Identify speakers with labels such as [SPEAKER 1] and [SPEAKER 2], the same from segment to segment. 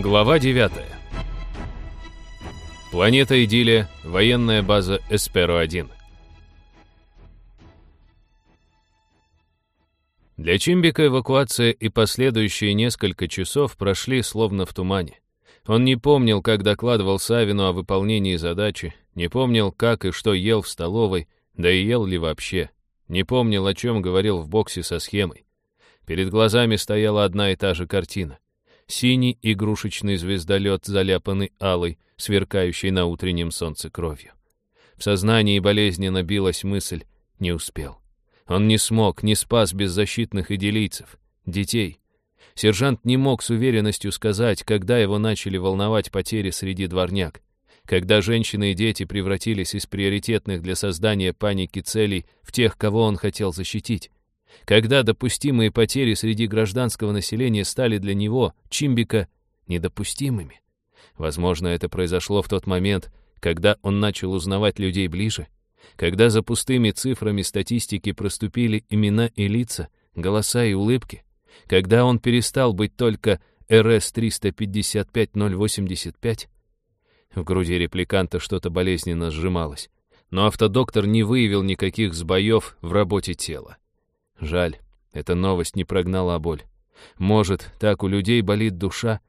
[SPEAKER 1] Глава 9. Планета Идиллия, военная база Эсперо-1. Для Чимбика эвакуация и последующие несколько часов прошли словно в тумане. Он не помнил, как докладывал Савину о выполнении задачи, не помнил, как и что ел в столовой, да и ел ли вообще. Не помнил, о чем говорил в боксе со схемой. Перед глазами стояла одна и та же картина. Синий игрушечный звездолет, заляпанный алой, сверкающий на утреннем солнце кровью. В сознании болезненно билась мысль «не успел». Он не смог, не спас беззащитных идилийцев, детей. Сержант не мог с уверенностью сказать, когда его начали волновать потери среди дворняк, когда женщины и дети превратились из приоритетных для создания паники целей в тех, кого он хотел защитить. Когда допустимые потери среди гражданского населения стали для него, Чимбика, недопустимыми. Возможно, это произошло в тот момент, когда он начал узнавать людей ближе, когда за пустыми цифрами статистики проступили имена и лица, голоса и улыбки, когда он перестал быть только РС-355-085. В груди репликанта что-то болезненно сжималось, но автодоктор не выявил никаких сбоев в работе тела. Жаль, эта новость не прогнала боль. Может, так у людей болит душа,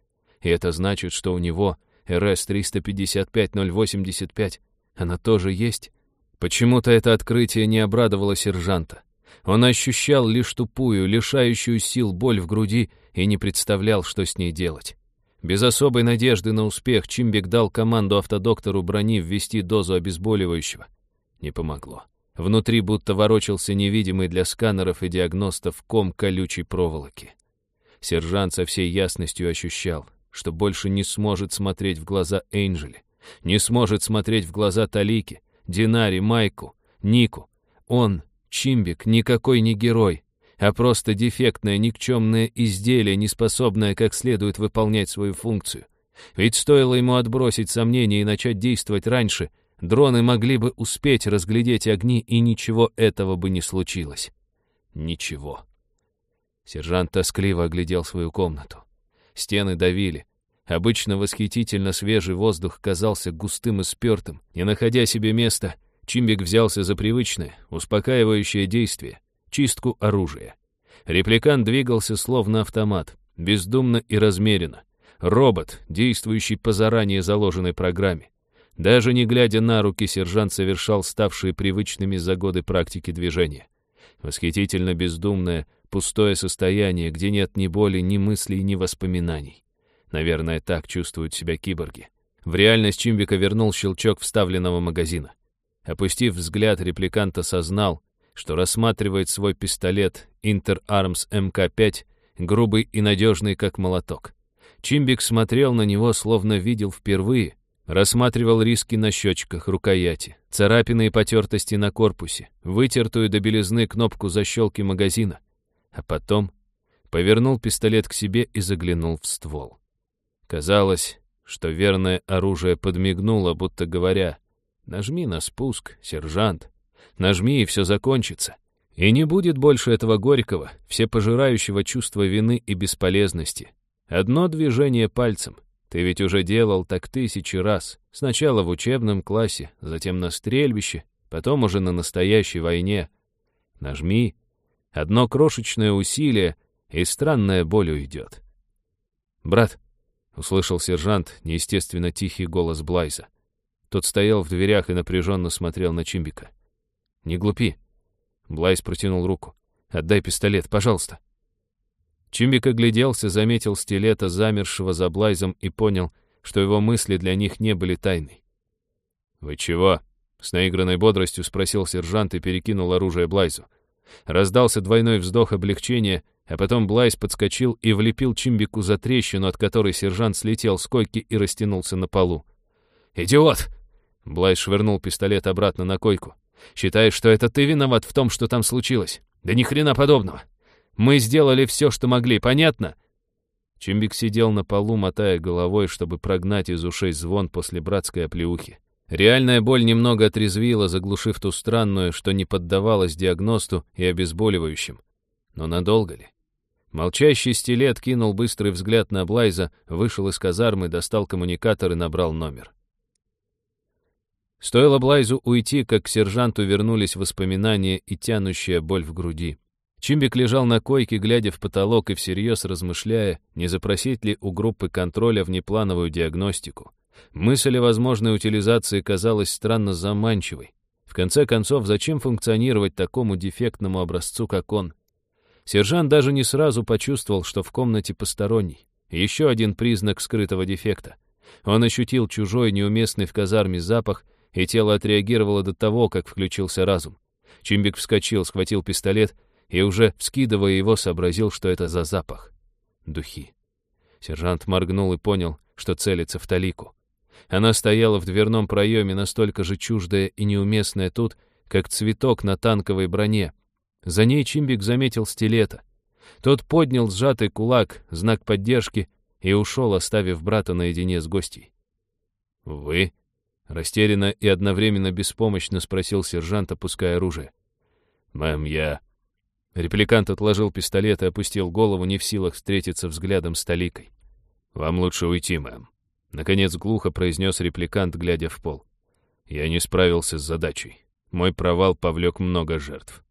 [SPEAKER 1] и это значит, что у него РС-355-085, она тоже есть? Почему-то это открытие не обрадовало сержанта. Он ощущал лишь тупую, лишающую сил боль в груди и не представлял, что с ней делать. Без особой надежды на успех Чимбик дал команду автодоктору брони ввести дозу обезболивающего. Не помогло. Внутри будто ворочался невидимый для сканеров и диагностов ком колючей проволоки. Сержант со всей ясностью ощущал, что больше не сможет смотреть в глаза Эйнджели, не сможет смотреть в глаза Талики, Динари, Майку, Нику. Он, Чимбик, никакой не герой, а просто дефектное, никчемное изделие, не способное как следует выполнять свою функцию. Ведь стоило ему отбросить сомнения и начать действовать раньше, Дроны могли бы успеть разглядеть огни, и ничего этого бы не случилось. Ничего. Сержант тоскливо оглядел свою комнату. Стены давили. Обычно восхитительно свежий воздух казался густым и спертым. Не находя себе места, Чимбик взялся за привычное, успокаивающее действие — чистку оружия. Репликант двигался словно автомат, бездумно и размеренно. Робот, действующий по заранее заложенной программе. Даже не глядя на руки, сержант совершал ставшие привычными за годы практики движения. Восхитительно бездумное, пустое состояние, где нет ни боли, ни мыслей, ни воспоминаний. Наверное, так чувствуют себя киборги. В реальность Чимбика вернул щелчок вставленного магазина. Опустив взгляд, репликант осознал, что рассматривает свой пистолет Inter Arms МК-5, грубый и надежный, как молоток. Чимбик смотрел на него, словно видел впервые, Рассматривал риски на щечках, рукояти, царапины и потертости на корпусе, вытертую до белизны кнопку защелки магазина. А потом повернул пистолет к себе и заглянул в ствол. Казалось, что верное оружие подмигнуло, будто говоря, «Нажми на спуск, сержант, нажми, и все закончится». И не будет больше этого горького, всепожирающего чувства вины и бесполезности. Одно движение пальцем — ты ведь уже делал так тысячи раз. Сначала в учебном классе, затем на стрельбище, потом уже на настоящей войне. Нажми. Одно крошечное усилие, и странная боль уйдет. «Брат», — услышал сержант неестественно тихий голос Блайза. Тот стоял в дверях и напряженно смотрел на Чимбика. «Не глупи». Блайз протянул руку. «Отдай пистолет, пожалуйста». Чимбик огляделся, заметил стилета, замершего за Блайзом, и понял, что его мысли для них не были тайной. «Вы чего?» — с наигранной бодростью спросил сержант и перекинул оружие Блайзу. Раздался двойной вздох облегчения, а потом Блайз подскочил и влепил Чимбику за трещину, от которой сержант слетел с койки и растянулся на полу. «Идиот!» — Блайз швырнул пистолет обратно на койку. «Считаешь, что это ты виноват в том, что там случилось? Да ни хрена подобного! Мы сделали все, что могли, понятно?» Чимбик сидел на полу, мотая головой, чтобы прогнать из ушей звон после братской оплеухи. Реальная боль немного отрезвила, заглушив ту странную, что не поддавалась диагносту и обезболивающим. Но надолго ли? Молчащий стилет кинул быстрый взгляд на Блайза, вышел из казармы, достал коммуникатор и набрал номер. Стоило Блайзу уйти, как к сержанту вернулись воспоминания и тянущая боль в груди. Чимбик лежал на койке, глядя в потолок и всерьез размышляя, не запросить ли у группы контроля внеплановую диагностику. Мысль о возможной утилизации казалась странно заманчивой. В конце концов, зачем функционировать такому дефектному образцу, как он? Сержант даже не сразу почувствовал, что в комнате посторонний. Еще один признак скрытого дефекта. Он ощутил чужой, неуместный в казарме запах, и тело отреагировало до того, как включился разум. Чимбик вскочил, схватил пистолет и, уже вскидывая его, сообразил, что это за запах. Духи. Сержант моргнул и понял, что целится в талику. Она стояла в дверном проеме, настолько же чуждая и неуместная тут, как цветок на танковой броне. За ней Чимбик заметил стилета. Тот поднял сжатый кулак, знак поддержки, и ушел, оставив брата наедине с гостей. «Вы?» — растерянно и одновременно беспомощно спросил сержант, опуская оружие. «Мэм, я...» Репликант отложил пистолет и опустил голову, не в силах встретиться взглядом с Таликой. «Вам лучше уйти, мэм», Наконец глухо произнес репликант, глядя в пол. Я не справился с задачей. Мой провал повлек много жертв.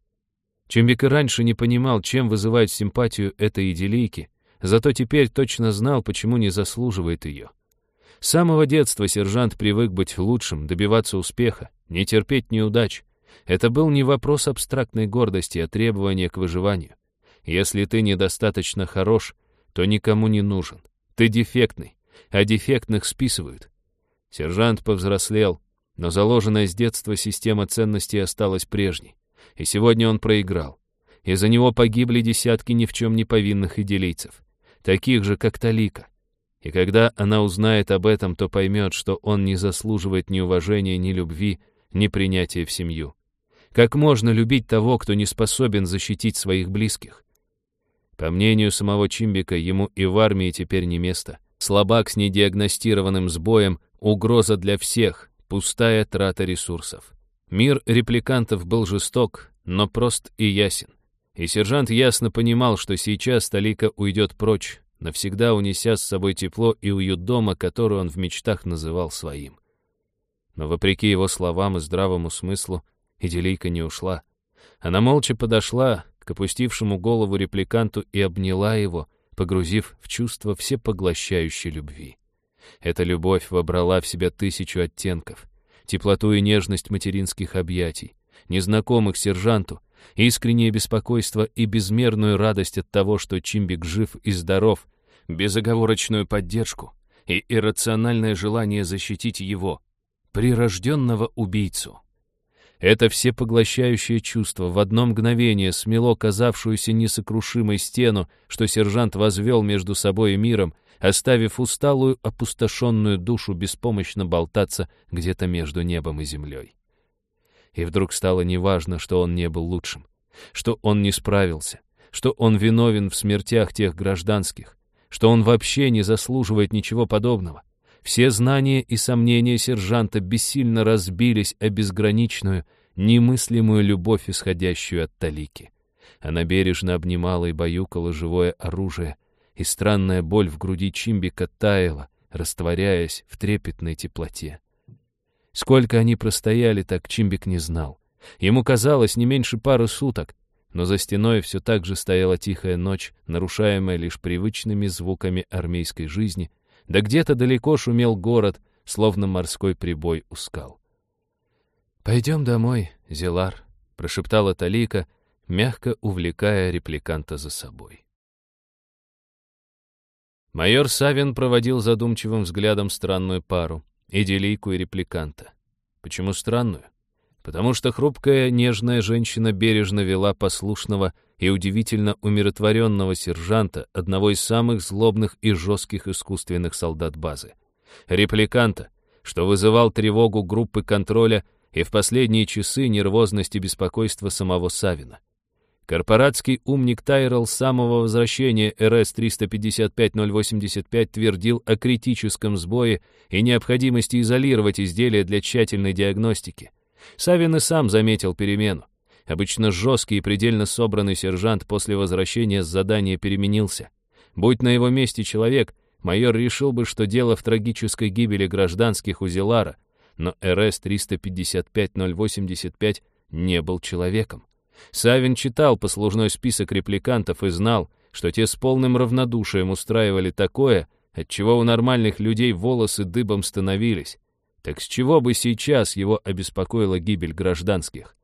[SPEAKER 1] Чембик и раньше не понимал, чем вызывает симпатию этой идиллийки, зато теперь точно знал, почему не заслуживает ее. С самого детства сержант привык быть лучшим, добиваться успеха, не терпеть неудач. Это был не вопрос абстрактной гордости, а требование к выживанию. Если ты недостаточно хорош, то никому не нужен. Ты дефектный, а дефектных списывают. Сержант повзрослел, но заложенная с детства система ценностей осталась прежней. И сегодня он проиграл. Из-за него погибли десятки ни в чем не повинных идилийцев, таких же, как Талика. И когда она узнает об этом, то поймет, что он не заслуживает ни уважения, ни любви, ни принятия в семью. Как можно любить того, кто не способен защитить своих близких? По мнению самого Чимбика, ему и в армии теперь не место — Слабак с недиагностированным сбоем, угроза для всех, пустая трата ресурсов. Мир репликантов был жесток, но прост и ясен. И сержант ясно понимал, что сейчас Столика уйдет прочь, навсегда унеся с собой тепло и уют дома, который он в мечтах называл своим. Но вопреки его словам и здравому смыслу, Иделийка не ушла. Она молча подошла к опустившему голову репликанту и обняла его, погрузив в чувство всепоглощающей любви. Эта любовь вобрала в себя тысячу оттенков, теплоту и нежность материнских объятий, незнакомых сержанту, искреннее беспокойство и безмерную радость от того, что Чимбик жив и здоров, безоговорочную поддержку и иррациональное желание защитить его, прирожденного убийцу. Это всепоглощающее чувство в одно мгновение смело казавшуюся несокрушимой стену, что сержант возвел между собой и миром, оставив усталую, опустошенную душу беспомощно болтаться где-то между небом и землей. И вдруг стало неважно, что он не был лучшим, что он не справился, что он виновен в смертях тех гражданских, что он вообще не заслуживает ничего подобного. Все знания и сомнения сержанта бессильно разбились о безграничную, немыслимую любовь, исходящую от Талики. Она бережно обнимала и баюкала живое оружие, и странная боль в груди Чимбика таяла, растворяясь в трепетной теплоте. Сколько они простояли, так Чимбик не знал. Ему казалось не меньше пары суток, но за стеной все так же стояла тихая ночь, нарушаемая лишь привычными звуками армейской жизни, да где-то далеко шумел город, словно морской прибой у скал. «Пойдем домой, Зелар», — прошептала Талика, мягко увлекая репликанта за собой. Майор Савин проводил задумчивым взглядом странную пару, идиллийку и репликанта. Почему странную? Потому что хрупкая, нежная женщина бережно вела послушного и удивительно умиротворенного сержанта, одного из самых злобных и жестких искусственных солдат базы. Репликанта, что вызывал тревогу группы контроля и в последние часы нервозность и беспокойство самого Савина. Корпоратский умник Тайрелл с самого возвращения РС-355-085 твердил о критическом сбое и необходимости изолировать изделия для тщательной диагностики. Савин и сам заметил перемену. Обычно жесткий и предельно собранный сержант после возвращения с задания переменился. Будь на его месте человек, майор решил бы, что дело в трагической гибели гражданских у Зелара, но РС-355-085 не был человеком. Савин читал послужной список репликантов и знал, что те с полным равнодушием устраивали такое, от чего у нормальных людей волосы дыбом становились. Так с чего бы сейчас его обеспокоила гибель гражданских?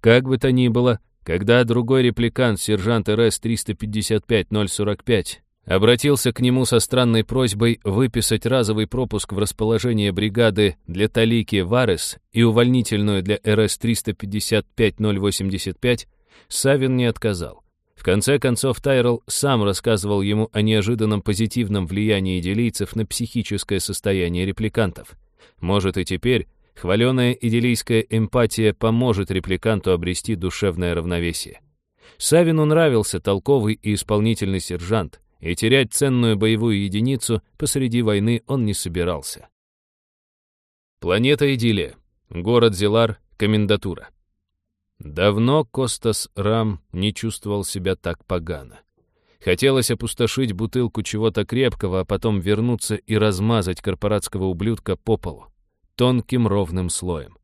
[SPEAKER 1] Как бы то ни было, когда другой репликант, сержант РС-355-045, обратился к нему со странной просьбой выписать разовый пропуск в расположение бригады для Талики Варес и увольнительную для РС-355-085, Савин не отказал. В конце концов, Тайрелл сам рассказывал ему о неожиданном позитивном влиянии делийцев на психическое состояние репликантов. Может и теперь хваленая идиллийская эмпатия поможет репликанту обрести душевное равновесие. Савину нравился толковый и исполнительный сержант, и терять ценную боевую единицу посреди войны он не собирался. Планета Идиллия. Город Зелар. Комендатура. Давно Костас Рам не чувствовал себя так погано. Хотелось опустошить бутылку чего-то крепкого, а потом вернуться и размазать корпоратского ублюдка по полу. Тонким ровным слоем.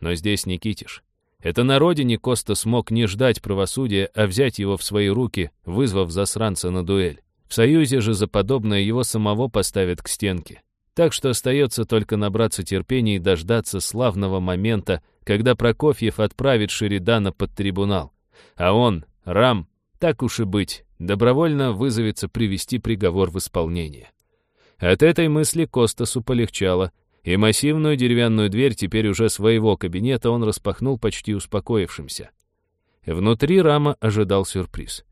[SPEAKER 1] Но здесь Никитиш. Это на родине Коста смог не ждать правосудия, а взять его в свои руки, вызвав засранца на дуэль. В Союзе же за подобное его самого поставят к стенке. Так что остается только набраться терпения и дождаться славного момента, когда Прокофьев отправит Шеридана под трибунал. А он, Рам, так уж и быть, добровольно вызовется привести приговор в исполнение. От этой мысли Костасу полегчало, и массивную деревянную дверь теперь уже своего кабинета он распахнул почти успокоившимся. Внутри Рама ожидал сюрприз.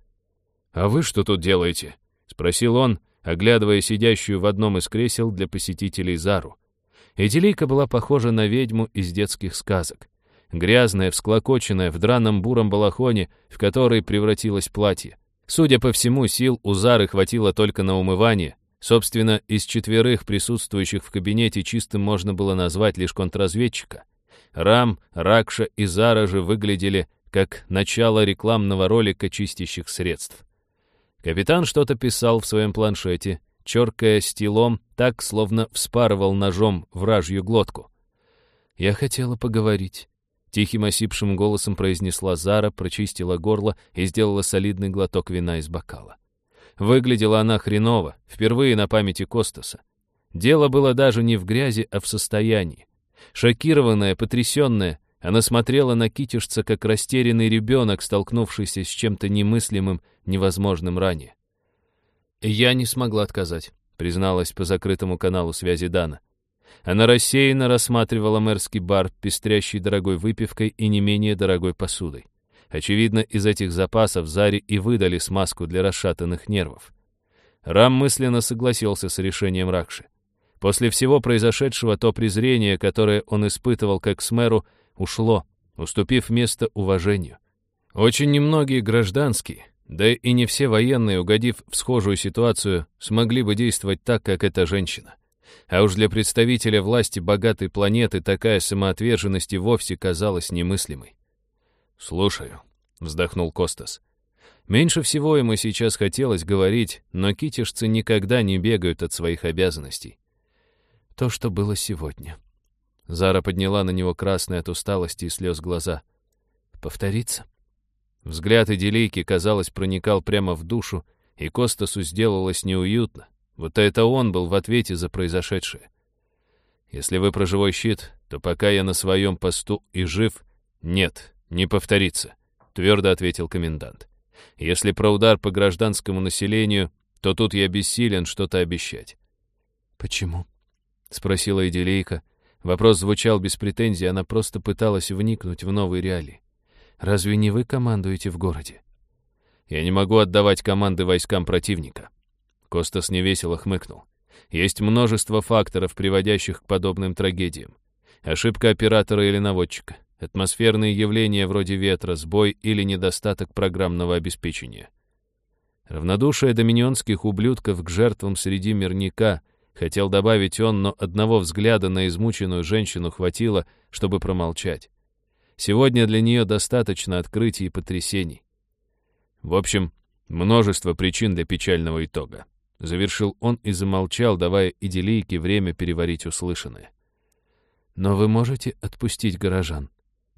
[SPEAKER 1] «А вы что тут делаете?» — спросил он, оглядывая сидящую в одном из кресел для посетителей Зару. Этилийка была похожа на ведьму из детских сказок. Грязная, всклокоченная, в драном буром балахоне, в который превратилось платье. Судя по всему, сил у Зары хватило только на умывание. Собственно, из четверых присутствующих в кабинете чистым можно было назвать лишь контрразведчика. Рам, Ракша и Зара же выглядели как начало рекламного ролика чистящих средств. Капитан что-то писал в своем планшете, черкая стилом, так, словно вспарывал ножом вражью глотку. «Я хотела поговорить», — тихим осипшим голосом произнесла Зара, прочистила горло и сделала солидный глоток вина из бокала. Выглядела она хреново, впервые на памяти Костаса. Дело было даже не в грязи, а в состоянии. Шокированная, потрясенная, она смотрела на китежца, как растерянный ребенок, столкнувшийся с чем-то немыслимым, невозможным ранее. «Я не смогла отказать», — призналась по закрытому каналу связи Дана. Она рассеянно рассматривала мэрский бар, пестрящий дорогой выпивкой и не менее дорогой посудой. Очевидно, из этих запасов Заре и выдали смазку для расшатанных нервов. Рам мысленно согласился с решением Ракши. После всего произошедшего то презрение, которое он испытывал как с мэру, ушло, уступив место уважению. Очень немногие гражданские, да и не все военные, угодив в схожую ситуацию, смогли бы действовать так, как эта женщина. А уж для представителя власти богатой планеты такая самоотверженность и вовсе казалась немыслимой. «Слушаю», — вздохнул Костас. Меньше всего ему сейчас хотелось говорить, но китишцы никогда не бегают от своих обязанностей. То, что было сегодня. Зара подняла на него красные от усталости и слез глаза. «Повторится?» Взгляд Эделийки, казалось, проникал прямо в душу, и Костасу сделалось неуютно. Вот это он был в ответе за произошедшее. «Если вы про живой щит, то пока я на своем посту и жив, нет, не повторится», — твердо ответил комендант. «Если про удар по гражданскому населению, то тут я бессилен что-то обещать». «Почему?» — спросила Эделийка, — Вопрос звучал без претензий, она просто пыталась вникнуть в новые реалии. «Разве не вы командуете в городе?» «Я не могу отдавать команды войскам противника». Костас невесело хмыкнул. «Есть множество факторов, приводящих к подобным трагедиям. Ошибка оператора или наводчика, атмосферные явления вроде ветра, сбой или недостаток программного обеспечения. Равнодушие доминионских ублюдков к жертвам среди мирника — Хотел добавить он, но одного взгляда на измученную женщину хватило, чтобы промолчать. Сегодня для нее достаточно открытий и потрясений. В общем, множество причин для печального итога. Завершил он и замолчал, давая идиллийке время переварить услышанное. «Но вы можете отпустить горожан?»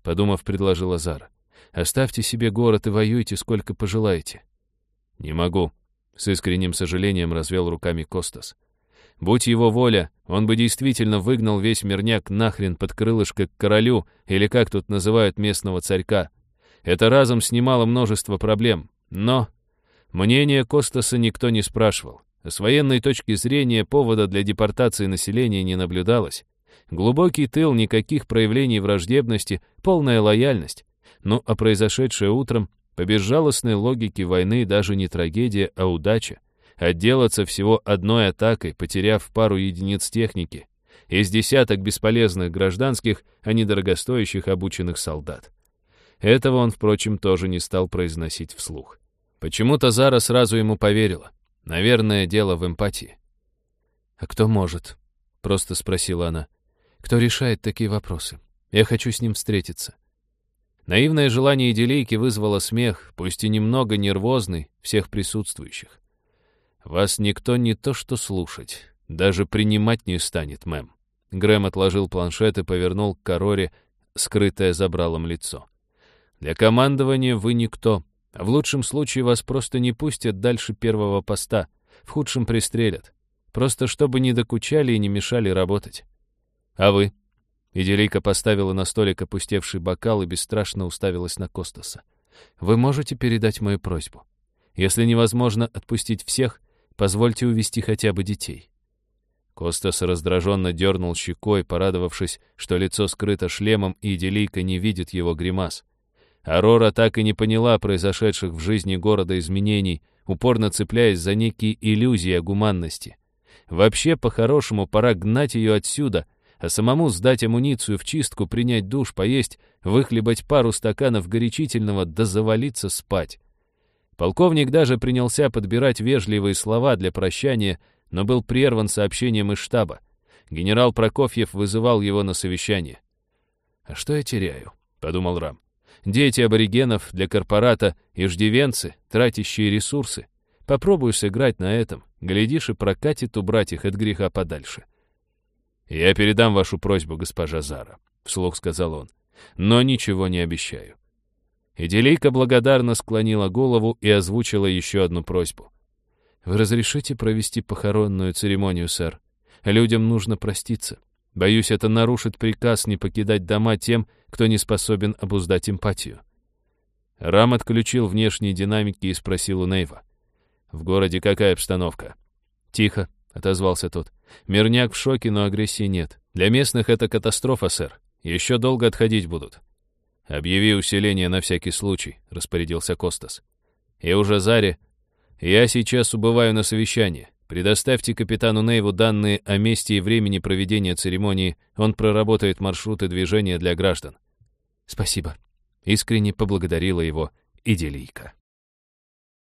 [SPEAKER 1] Подумав, предложила Зара. «Оставьте себе город и воюйте, сколько пожелаете». «Не могу», — с искренним сожалением развел руками Костас. Будь его воля, он бы действительно выгнал весь мирняк нахрен под крылышко к королю, или как тут называют местного царька. Это разом снимало множество проблем. Но мнение Костаса никто не спрашивал. С военной точки зрения повода для депортации населения не наблюдалось. Глубокий тыл, никаких проявлений враждебности, полная лояльность. Ну а произошедшее утром, по безжалостной логике войны, даже не трагедия, а удача отделаться всего одной атакой, потеряв пару единиц техники, из десяток бесполезных гражданских, а не дорогостоящих обученных солдат. Этого он, впрочем, тоже не стал произносить вслух. Почему-то Зара сразу ему поверила. Наверное, дело в эмпатии. «А кто может?» — просто спросила она. «Кто решает такие вопросы? Я хочу с ним встретиться». Наивное желание идиллийки вызвало смех, пусть и немного нервозный, всех присутствующих. «Вас никто не то что слушать, даже принимать не станет, мэм». Грэм отложил планшет и повернул к Короре скрытое забралом лицо. «Для командования вы никто. В лучшем случае вас просто не пустят дальше первого поста, в худшем пристрелят. Просто чтобы не докучали и не мешали работать. А вы?» Иделийка поставила на столик опустевший бокал и бесстрашно уставилась на Костаса. «Вы можете передать мою просьбу? Если невозможно отпустить всех, Позвольте увести хотя бы детей». Костас раздраженно дернул щекой, порадовавшись, что лицо скрыто шлемом, и Делийка не видит его гримас. Арора так и не поняла произошедших в жизни города изменений, упорно цепляясь за некие иллюзии о гуманности. Вообще, по-хорошему, пора гнать ее отсюда, а самому сдать амуницию в чистку, принять душ, поесть, выхлебать пару стаканов горячительного да завалиться спать. Полковник даже принялся подбирать вежливые слова для прощания, но был прерван сообщением из штаба. Генерал Прокофьев вызывал его на совещание. «А что я теряю?» — подумал Рам. «Дети аборигенов для корпората, иждивенцы, тратящие ресурсы. Попробую сыграть на этом. Глядишь, и прокатит убрать их от греха подальше». «Я передам вашу просьбу, госпожа Зара», — вслух сказал он. «Но ничего не обещаю. Иделийка благодарно склонила голову и озвучила еще одну просьбу. «Вы разрешите провести похоронную церемонию, сэр? Людям нужно проститься. Боюсь, это нарушит приказ не покидать дома тем, кто не способен обуздать эмпатию». Рам отключил внешние динамики и спросил у Нейва. «В городе какая обстановка?» «Тихо», — отозвался тот. «Мирняк в шоке, но агрессии нет. Для местных это катастрофа, сэр. Еще долго отходить будут. «Объяви усиление на всякий случай», — распорядился Костас. «И уже Заре, я сейчас убываю на совещание. Предоставьте капитану Нейву данные о месте и времени проведения церемонии, он проработает маршруты движения для граждан». «Спасибо», — искренне поблагодарила его Иделийка.